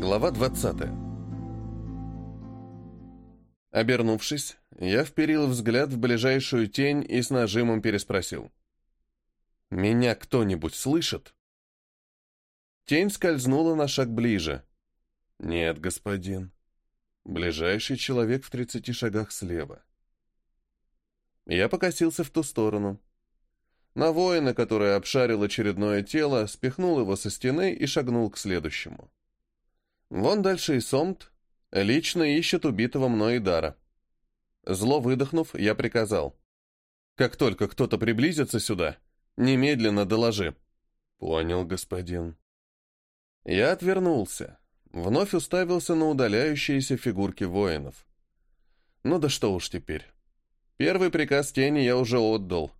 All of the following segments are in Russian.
Глава 20. Обернувшись, я вперил взгляд в ближайшую тень и с нажимом переспросил. «Меня кто-нибудь слышит?» Тень скользнула на шаг ближе. «Нет, господин. Ближайший человек в тридцати шагах слева». Я покосился в ту сторону. На воина, который обшарил очередное тело, спихнул его со стены и шагнул к следующему. Вон дальше и Сомт лично ищет убитого мной Идара. Зло выдохнув, я приказал. Как только кто-то приблизится сюда, немедленно доложи. Понял, господин. Я отвернулся. Вновь уставился на удаляющиеся фигурки воинов. Ну да что уж теперь. Первый приказ тени я уже отдал.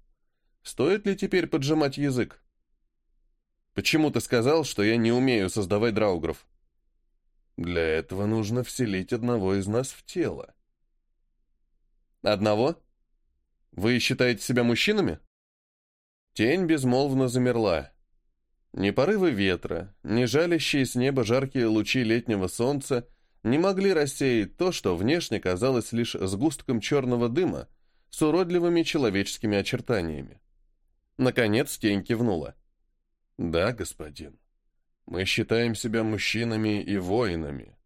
Стоит ли теперь поджимать язык? Почему ты сказал, что я не умею создавать драугров? Для этого нужно вселить одного из нас в тело. Одного? Вы считаете себя мужчинами? Тень безмолвно замерла. Ни порывы ветра, ни жалящие с неба жаркие лучи летнего солнца не могли рассеять то, что внешне казалось лишь сгустком черного дыма с уродливыми человеческими очертаниями. Наконец тень кивнула. «Да, господин». Мы считаем себя мужчинами и воинами.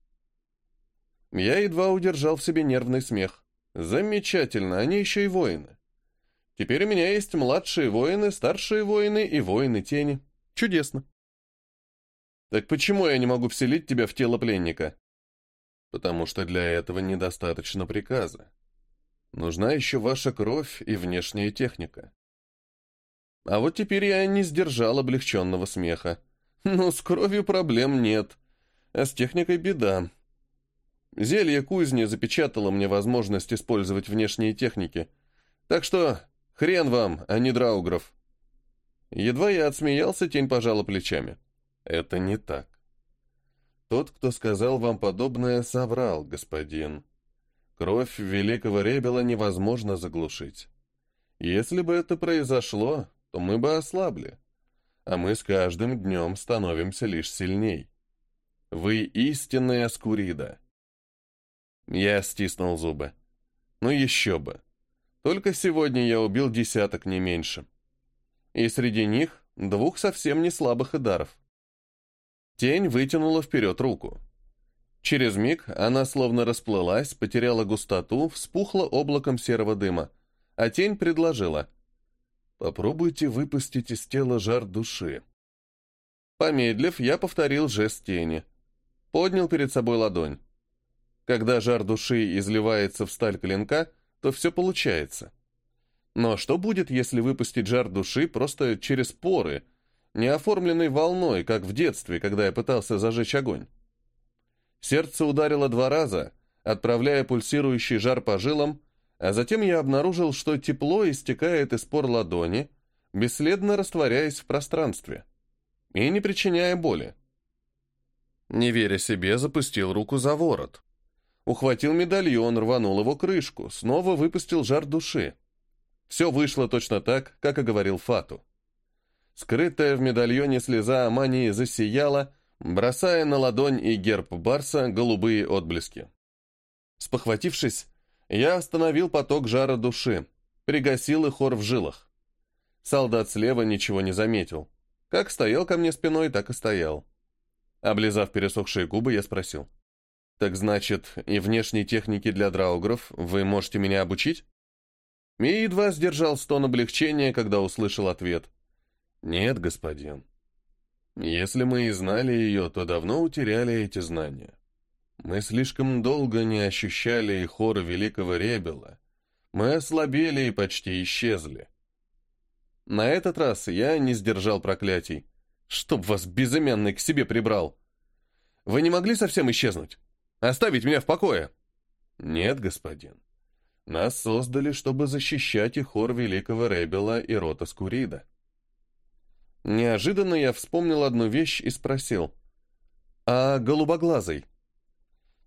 Я едва удержал в себе нервный смех. Замечательно, они еще и воины. Теперь у меня есть младшие воины, старшие воины и воины тени. Чудесно. Так почему я не могу вселить тебя в тело пленника? Потому что для этого недостаточно приказа. Нужна еще ваша кровь и внешняя техника. А вот теперь я не сдержал облегченного смеха. Ну, с кровью проблем нет. А с техникой беда. Зелье кузни запечатало мне возможность использовать внешние техники. Так что хрен вам, а не драугров. Едва я отсмеялся, тень пожала плечами. Это не так. Тот, кто сказал вам подобное, соврал, господин. Кровь великого Ребела невозможно заглушить. Если бы это произошло, то мы бы ослабли а мы с каждым днем становимся лишь сильней. Вы истинная скурида. Я стиснул зубы. Ну еще бы. Только сегодня я убил десяток, не меньше. И среди них двух совсем не слабых идаров. Тень вытянула вперед руку. Через миг она словно расплылась, потеряла густоту, вспухла облаком серого дыма, а тень предложила. Попробуйте выпустить из тела жар души. Помедлив, я повторил жест тени. Поднял перед собой ладонь. Когда жар души изливается в сталь клинка, то все получается. Но что будет, если выпустить жар души просто через поры, не оформленной волной, как в детстве, когда я пытался зажечь огонь? Сердце ударило два раза, отправляя пульсирующий жар по жилам, а затем я обнаружил, что тепло истекает из пор ладони, бесследно растворяясь в пространстве и не причиняя боли. Не веря себе, запустил руку за ворот. Ухватил медальон, рванул его крышку, снова выпустил жар души. Все вышло точно так, как и говорил Фату. Скрытая в медальоне слеза Амании засияла, бросая на ладонь и герб Барса голубые отблески. Спохватившись, я остановил поток жара души, пригасил и хор в жилах. Солдат слева ничего не заметил. Как стоял ко мне спиной, так и стоял. Облизав пересохшие губы, я спросил. «Так значит, и внешней техники для драугров вы можете меня обучить?» И едва сдержал стон облегчения, когда услышал ответ. «Нет, господин. Если мы и знали ее, то давно утеряли эти знания. Мы слишком долго не ощущали и хора великого Ребела. Мы ослабели и почти исчезли. На этот раз я не сдержал проклятий. Чтоб вас безымянный к себе прибрал. Вы не могли совсем исчезнуть? Оставить меня в покое? Нет, господин. Нас создали, чтобы защищать и хор великого Ребела и рота Скурида. Неожиданно я вспомнил одну вещь и спросил. А голубоглазый?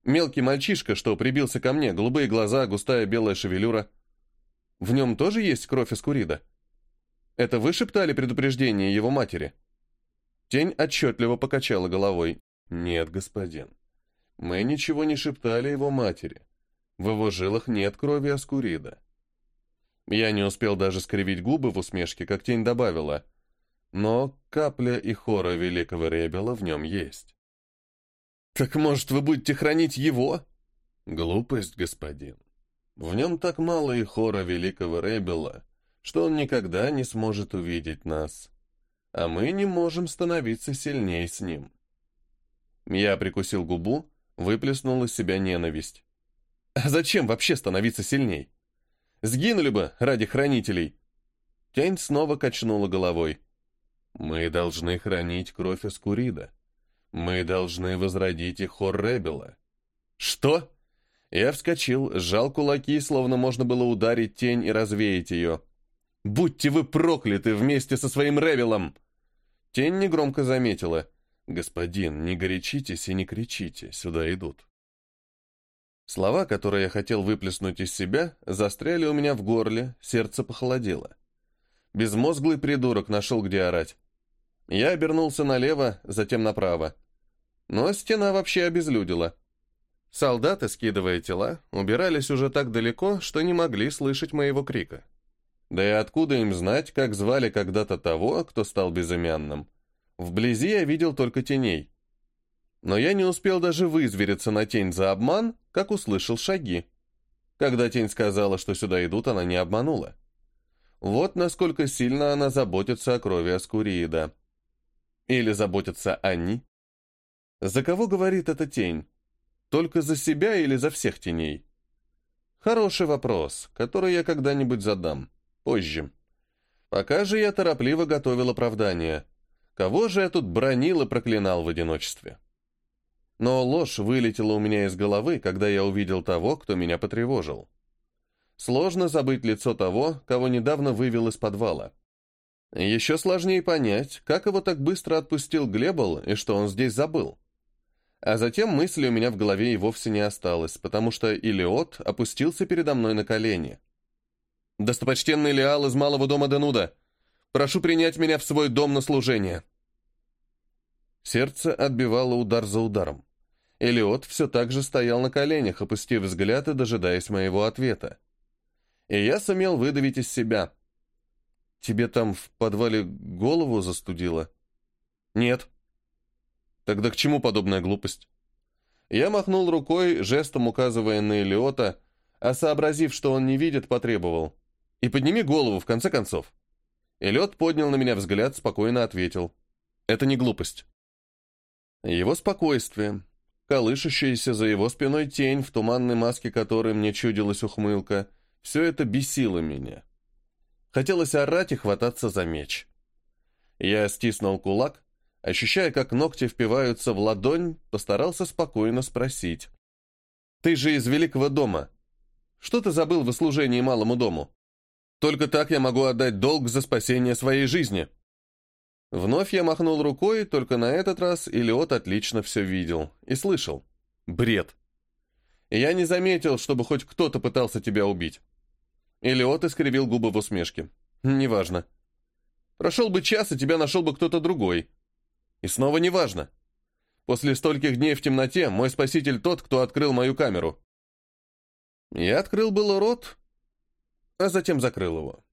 Мелкий мальчишка, что прибился ко мне, голубые глаза, густая белая шевелюра. В нем тоже есть кровь из курида? Это вы шептали предупреждение его матери? Тень отчетливо покачала головой. Нет, господин. Мы ничего не шептали его матери. В его жилах нет крови Аскурида. Я не успел даже скривить губы в усмешке, как тень добавила. Но капля и хора великого Ребела в нем есть. «Так, может, вы будете хранить его?» «Глупость, господин. В нем так мало и хора великого Ребела, что он никогда не сможет увидеть нас. А мы не можем становиться сильнее с ним». Я прикусил губу, выплеснул из себя ненависть. «А зачем вообще становиться сильней? Сгинули бы ради хранителей!» Тень снова качнула головой. «Мы должны хранить кровь Аскурида. Мы должны возродить их Хорребела». «Что?» Я вскочил, сжал кулаки, словно можно было ударить тень и развеять ее. «Будьте вы прокляты вместе со своим Ревелом!» Тень негромко заметила. «Господин, не горячитесь и не кричите, сюда идут». Слова, которые я хотел выплеснуть из себя, застряли у меня в горле, сердце похолодело. Безмозглый придурок нашел, где орать. Я обернулся налево, затем направо. Но стена вообще обезлюдила. Солдаты, скидывая тела, убирались уже так далеко, что не могли слышать моего крика. Да и откуда им знать, как звали когда-то того, кто стал безымянным? Вблизи я видел только теней. Но я не успел даже вызвериться на тень за обман, как услышал шаги. Когда тень сказала, что сюда идут, она не обманула. Вот насколько сильно она заботится о крови Аскуриида. Или заботятся они? За кого говорит эта тень? Только за себя или за всех теней? Хороший вопрос, который я когда-нибудь задам. Позже. Пока же я торопливо готовил оправдание. Кого же я тут бронил и проклинал в одиночестве? Но ложь вылетела у меня из головы, когда я увидел того, кто меня потревожил. Сложно забыть лицо того, кого недавно вывел из подвала. Еще сложнее понять, как его так быстро отпустил Глебл и что он здесь забыл. А затем мысли у меня в голове и вовсе не осталось, потому что Илиот опустился передо мной на колени. «Достопочтенный Леал из Малого дома Денуда, прошу принять меня в свой дом на служение». Сердце отбивало удар за ударом. Элиот все так же стоял на коленях, опустив взгляд и дожидаясь моего ответа. И я сумел выдавить из себя. «Тебе там в подвале голову застудило?» «Нет». «Тогда к чему подобная глупость?» Я махнул рукой, жестом указывая на Элиота, а сообразив, что он не видит, потребовал. «И подними голову, в конце концов». Элиот поднял на меня взгляд, спокойно ответил. «Это не глупость». Его спокойствие, колышущаяся за его спиной тень, в туманной маске которой мне чудилась ухмылка, все это бесило меня. Хотелось орать и хвататься за меч. Я стиснул кулак, ощущая, как ногти впиваются в ладонь, постарался спокойно спросить. «Ты же из Великого дома. Что ты забыл в служении малому дому? Только так я могу отдать долг за спасение своей жизни». Вновь я махнул рукой, только на этот раз Илиот отлично все видел и слышал. Бред. Я не заметил, чтобы хоть кто-то пытался тебя убить. Илиот искривил губы в усмешке. Неважно. Прошел бы час, и тебя нашел бы кто-то другой. И снова неважно. После стольких дней в темноте мой спаситель тот, кто открыл мою камеру. Я открыл было рот, а затем закрыл его.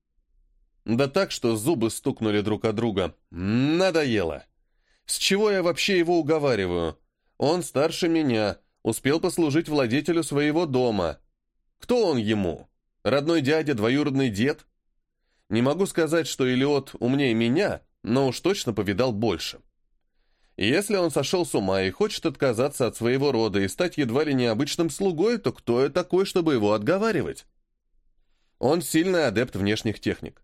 Да так, что зубы стукнули друг от друга. Надоело. С чего я вообще его уговариваю? Он старше меня, успел послужить владетелю своего дома. Кто он ему? Родной дядя, двоюродный дед? Не могу сказать, что Илиот умнее меня, но уж точно повидал больше. Если он сошел с ума и хочет отказаться от своего рода и стать едва ли необычным слугой, то кто я такой, чтобы его отговаривать? Он сильный адепт внешних техник.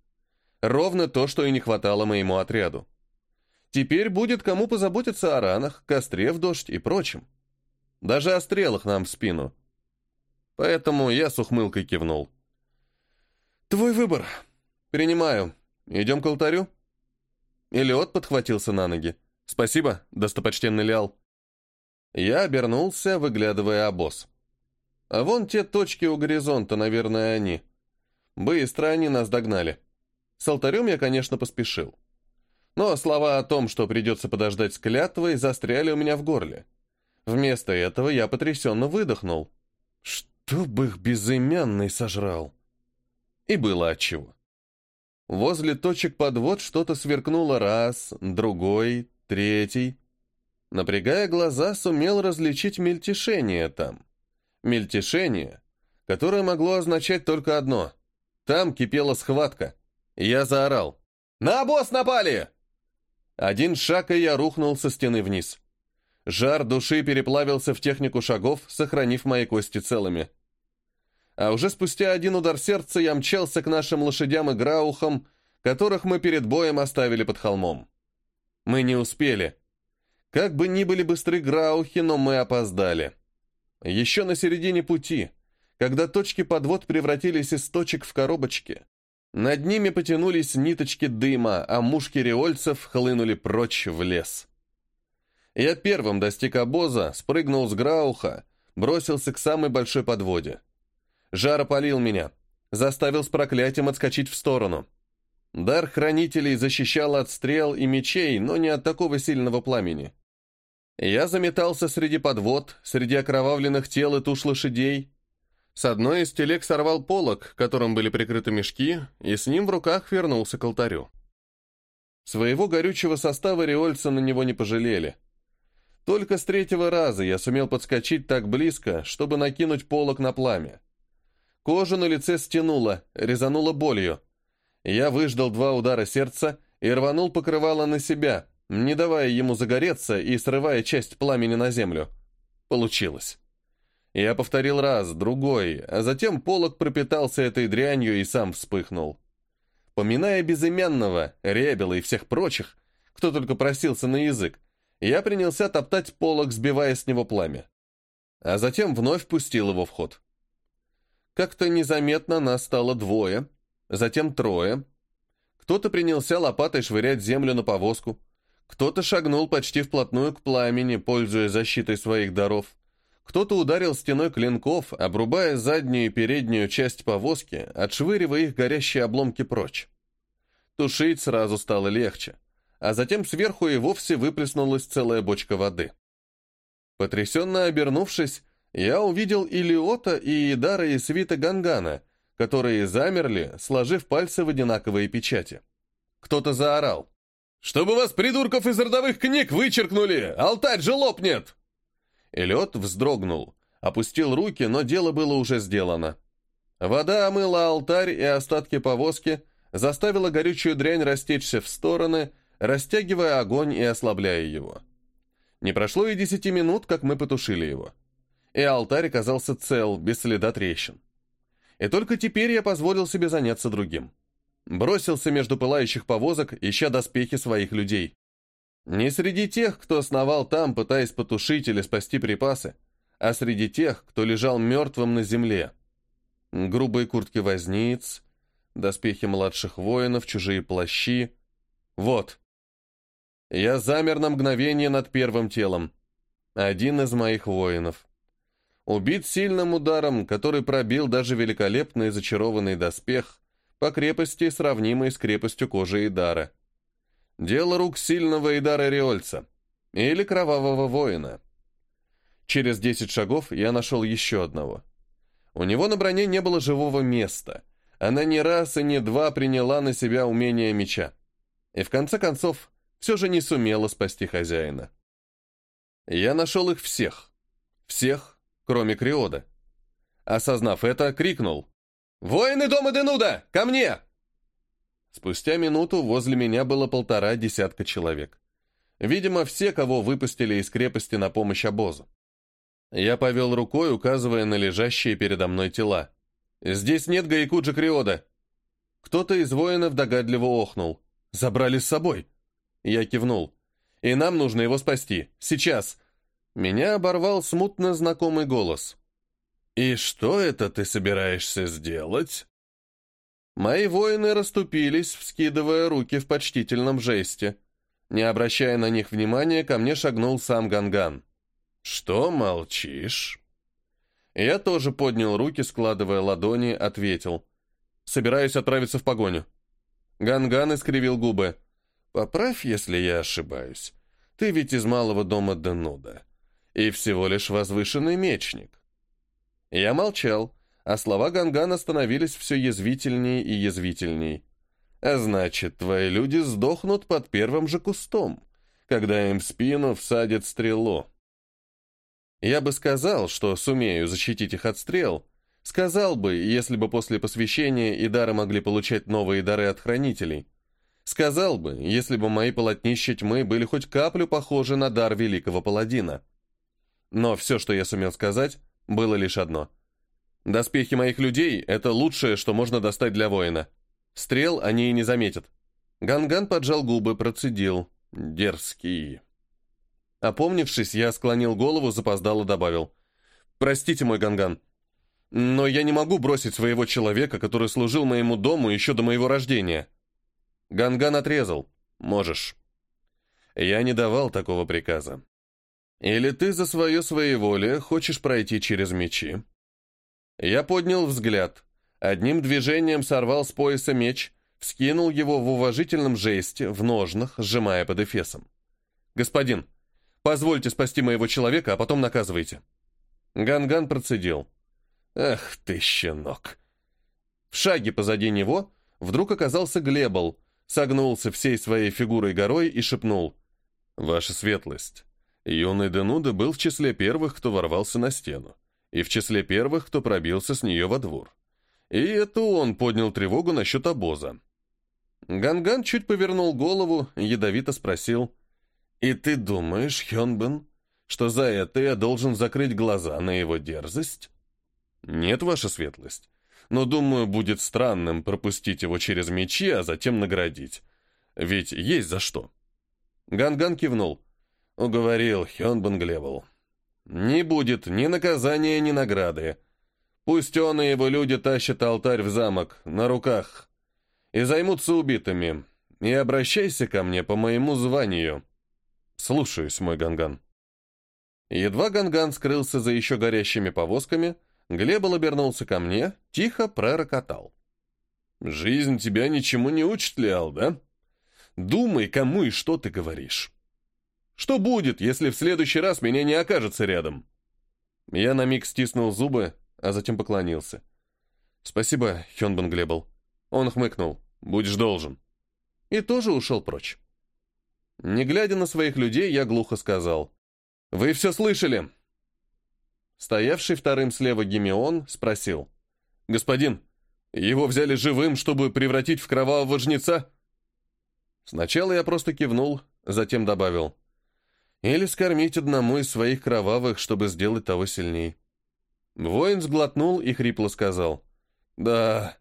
Ровно то, что и не хватало моему отряду. Теперь будет кому позаботиться о ранах, костре в дождь и прочем. Даже о стрелах нам в спину. Поэтому я с ухмылкой кивнул. «Твой выбор. Принимаю. Идем к алтарю?» Илиот подхватился на ноги. «Спасибо, достопочтенный Лиал». Я обернулся, выглядывая обоз. А вон те точки у горизонта, наверное, они. Быстро они нас догнали. С алтарем я, конечно, поспешил. Но слова о том, что придется подождать с клятвой, застряли у меня в горле. Вместо этого я потрясенно выдохнул. Чтоб их безымянный сожрал. И было отчего. Возле точек подвод что-то сверкнуло раз, другой, третий. Напрягая глаза, сумел различить мельтешение там. Мельтешение, которое могло означать только одно. Там кипела схватка. Я заорал. «На босс напали!» Один шаг, и я рухнул со стены вниз. Жар души переплавился в технику шагов, сохранив мои кости целыми. А уже спустя один удар сердца я мчался к нашим лошадям и граухам, которых мы перед боем оставили под холмом. Мы не успели. Как бы ни были быстры граухи, но мы опоздали. Еще на середине пути, когда точки подвод превратились из точек в коробочки, над ними потянулись ниточки дыма, а мушки реольцев хлынули прочь в лес. Я первым достиг обоза, спрыгнул с грауха, бросился к самой большой подводе. Жар опалил меня, заставил с проклятием отскочить в сторону. Дар хранителей защищал от стрел и мечей, но не от такого сильного пламени. Я заметался среди подвод, среди окровавленных тел и туш лошадей. С одной из телег сорвал полог, которым были прикрыты мешки, и с ним в руках вернулся к алтарю. Своего горючего состава риольца на него не пожалели. Только с третьего раза я сумел подскочить так близко, чтобы накинуть полог на пламя. Кожу на лице стянуло, резануло болью. Я выждал два удара сердца и рванул покрывало на себя, не давая ему загореться и срывая часть пламени на землю. Получилось. Я повторил раз, другой, а затем полог пропитался этой дрянью и сам вспыхнул. Поминая безымянного, Ребела и всех прочих, кто только просился на язык, я принялся топтать полог, сбивая с него пламя. А затем вновь пустил его в ход. Как-то незаметно нас стало двое, затем трое. Кто-то принялся лопатой швырять землю на повозку, кто-то шагнул почти вплотную к пламени, пользуясь защитой своих даров. Кто-то ударил стеной клинков, обрубая заднюю и переднюю часть повозки, отшвыривая их горящие обломки прочь. Тушить сразу стало легче, а затем сверху и вовсе выплеснулась целая бочка воды. Потрясенно обернувшись, я увидел Илиота и Идара и Свита Гангана, которые замерли, сложив пальцы в одинаковые печати. Кто-то заорал. «Чтобы вас, придурков из родовых книг, вычеркнули! Алтарь же лопнет!» Эллиот вздрогнул, опустил руки, но дело было уже сделано. Вода омыла алтарь и остатки повозки, заставила горючую дрянь растечься в стороны, растягивая огонь и ослабляя его. Не прошло и десяти минут, как мы потушили его и алтарь оказался цел, без следа трещин. И только теперь я позволил себе заняться другим. Бросился между пылающих повозок, ища доспехи своих людей. Не среди тех, кто основал там, пытаясь потушить или спасти припасы, а среди тех, кто лежал мертвым на земле. Грубые куртки возниц, доспехи младших воинов, чужие плащи. Вот. Я замер на мгновение над первым телом. Один из моих воинов. Убит сильным ударом, который пробил даже великолепный зачарованный доспех, по крепости, сравнимой с крепостью кожи Идара. Дело рук сильного Идара Риольца или кровавого воина. Через десять шагов я нашел еще одного. У него на броне не было живого места. Она не раз и не два приняла на себя умение меча. И в конце концов, все же не сумела спасти хозяина. Я нашел их всех. Всех, кроме Криода. Осознав это, крикнул. «Воины дома Денуда! Ко мне!» Спустя минуту возле меня было полтора десятка человек. Видимо, все, кого выпустили из крепости на помощь обозу. Я повел рукой, указывая на лежащие передо мной тела. «Здесь нет Гаикуджи Криода!» Кто-то из воинов догадливо охнул. «Забрали с собой!» Я кивнул. «И нам нужно его спасти. Сейчас!» Меня оборвал смутно знакомый голос. «И что это ты собираешься сделать?» Мои воины расступились, вскидывая руки в почтительном жесте. Не обращая на них внимания, ко мне шагнул сам Ганган. «Что молчишь?» Я тоже поднял руки, складывая ладони, ответил. «Собираюсь отправиться в погоню». Ганган искривил губы. «Поправь, если я ошибаюсь. Ты ведь из малого дома Денуда. И всего лишь возвышенный мечник. Я молчал, а слова Гангана становились все язвительнее и язвительней. А значит, твои люди сдохнут под первым же кустом, когда им в спину всадят стрелу. Я бы сказал, что сумею защитить их от стрел, сказал бы, если бы после посвящения и дары могли получать новые дары от хранителей. Сказал бы, если бы мои полотнища тьмы были хоть каплю похожи на дар великого паладина. Но все, что я сумел сказать, было лишь одно. Доспехи моих людей — это лучшее, что можно достать для воина. Стрел они и не заметят. Ганган поджал губы, процедил. Дерзкий. Опомнившись, я склонил голову, запоздало добавил. «Простите, мой Ганган, но я не могу бросить своего человека, который служил моему дому еще до моего рождения». Ганган отрезал. «Можешь». Я не давал такого приказа. Или ты за свое своеволие хочешь пройти через мечи? Я поднял взгляд. Одним движением сорвал с пояса меч, вскинул его в уважительном жесте, в ножнах, сжимая под эфесом. «Господин, позвольте спасти моего человека, а потом наказывайте». Ганган процедил. «Ах ты, щенок!» В шаге позади него вдруг оказался Глебл, согнулся всей своей фигурой горой и шепнул. «Ваша светлость, юный Денуда был в числе первых, кто ворвался на стену, и в числе первых, кто пробился с нее во двор. И это он поднял тревогу насчет обоза». Ганган чуть повернул голову, ядовито спросил. «И ты думаешь, Хёнбен, что за это я должен закрыть глаза на его дерзость?» «Нет, ваша светлость но, думаю, будет странным пропустить его через мечи, а затем наградить. Ведь есть за что. Ганган кивнул. Уговорил Хёнбан Глебл. Не будет ни наказания, ни награды. Пусть он и его люди тащат алтарь в замок, на руках, и займутся убитыми. И обращайся ко мне по моему званию. Слушаюсь, мой Ганган. Едва Ганган скрылся за еще горящими повозками, Глебл обернулся ко мне, тихо пророкотал. «Жизнь тебя ничему не учит, Лиал, да? Думай, кому и что ты говоришь. Что будет, если в следующий раз меня не окажется рядом?» Я на миг стиснул зубы, а затем поклонился. «Спасибо, Хёнбан Глебл». Он хмыкнул. «Будешь должен». И тоже ушел прочь. Не глядя на своих людей, я глухо сказал. «Вы все слышали?» Стоявший вторым слева Гимеон спросил. «Господин, его взяли живым, чтобы превратить в кровавого жнеца?» Сначала я просто кивнул, затем добавил. «Или скормить одному из своих кровавых, чтобы сделать того сильней». Воин сглотнул и хрипло сказал. «Да,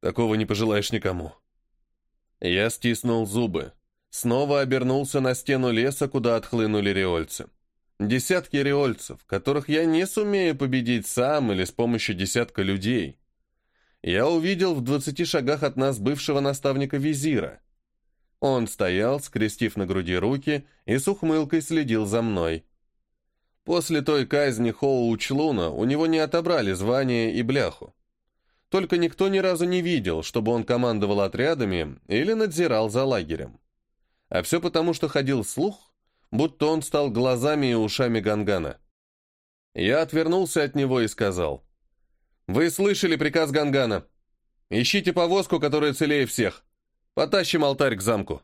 такого не пожелаешь никому». Я стиснул зубы. Снова обернулся на стену леса, куда отхлынули реольцы. Десятки реольцев, которых я не сумею победить сам или с помощью десятка людей. Я увидел в двадцати шагах от нас бывшего наставника визира. Он стоял, скрестив на груди руки, и с ухмылкой следил за мной. После той казни Хоу Учлуна у него не отобрали звание и бляху. Только никто ни разу не видел, чтобы он командовал отрядами или надзирал за лагерем. А все потому, что ходил слух, будто он стал глазами и ушами Гангана. Я отвернулся от него и сказал, «Вы слышали приказ Гангана? Ищите повозку, которая целее всех. Потащим алтарь к замку».